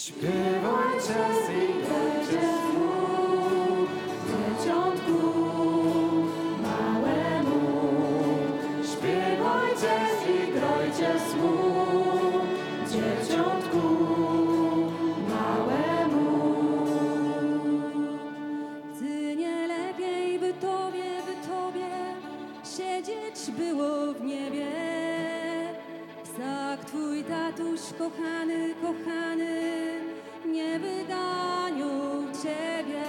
Śpiewajcie, singajcie znów, dzieciątku małemu. Śpiewajcie i grajcie znów, dzieciątku małemu. Ty nie lepiej by tobie, by tobie siedzieć było w niebie. Psak twój tatuś kochany, kochany, nie wyganił ciebie.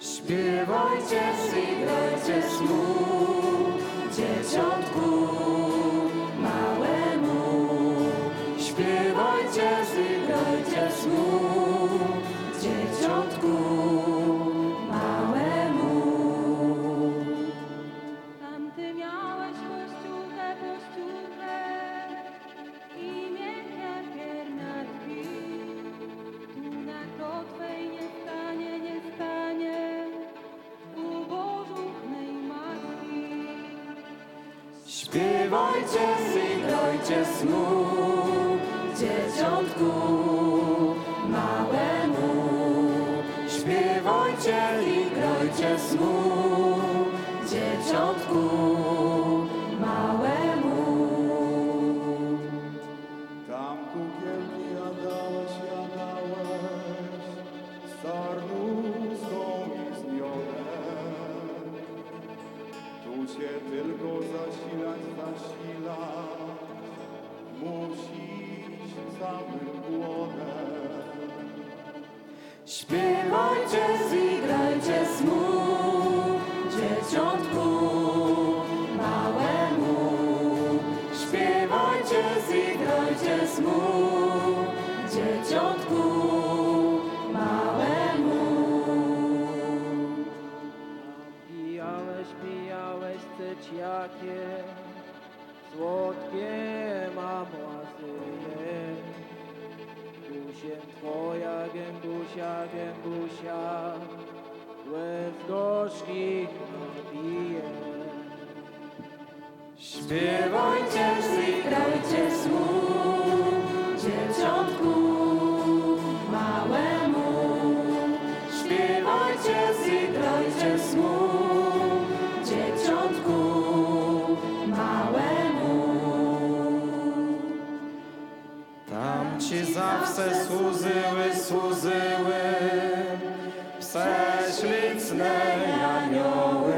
Śpiewajcie i grajcie znów, dzieciątku małemu. Śpiewajcie i grajcie znów, dzieciątku Śpiewajcie grajcie znów, dzieciątku małemu. Śpiewajcie i grajcie znów, dzieciątku Śpiewajcie i grajcie znów, dzieciątku małemu. Śpiewajcie i grajcie znów, dzieciątku małemu. Pijałeś, pijałeś cyciakie, słodkie mamłasyje. Gębusia, gębusia, łez gorzkich napije. Śpiewajcie grajcie służyły, służyły prześliczne anioły.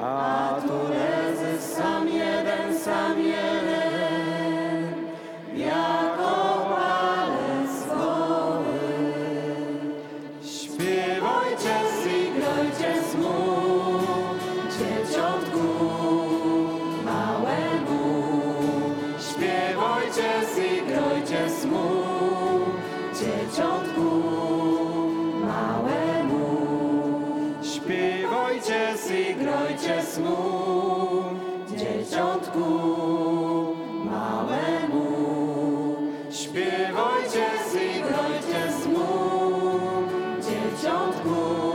A tu dzieciątku małemu. Śpiewajcie i grajcie znów, dzieciątku